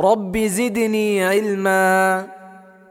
رب زدني علما.